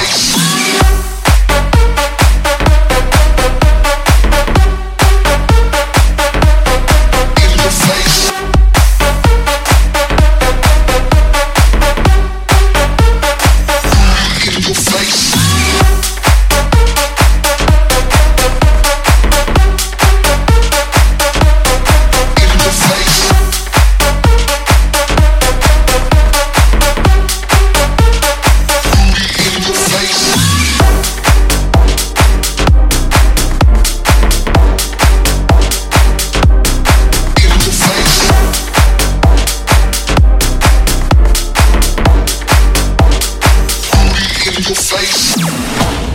Bye. in your face.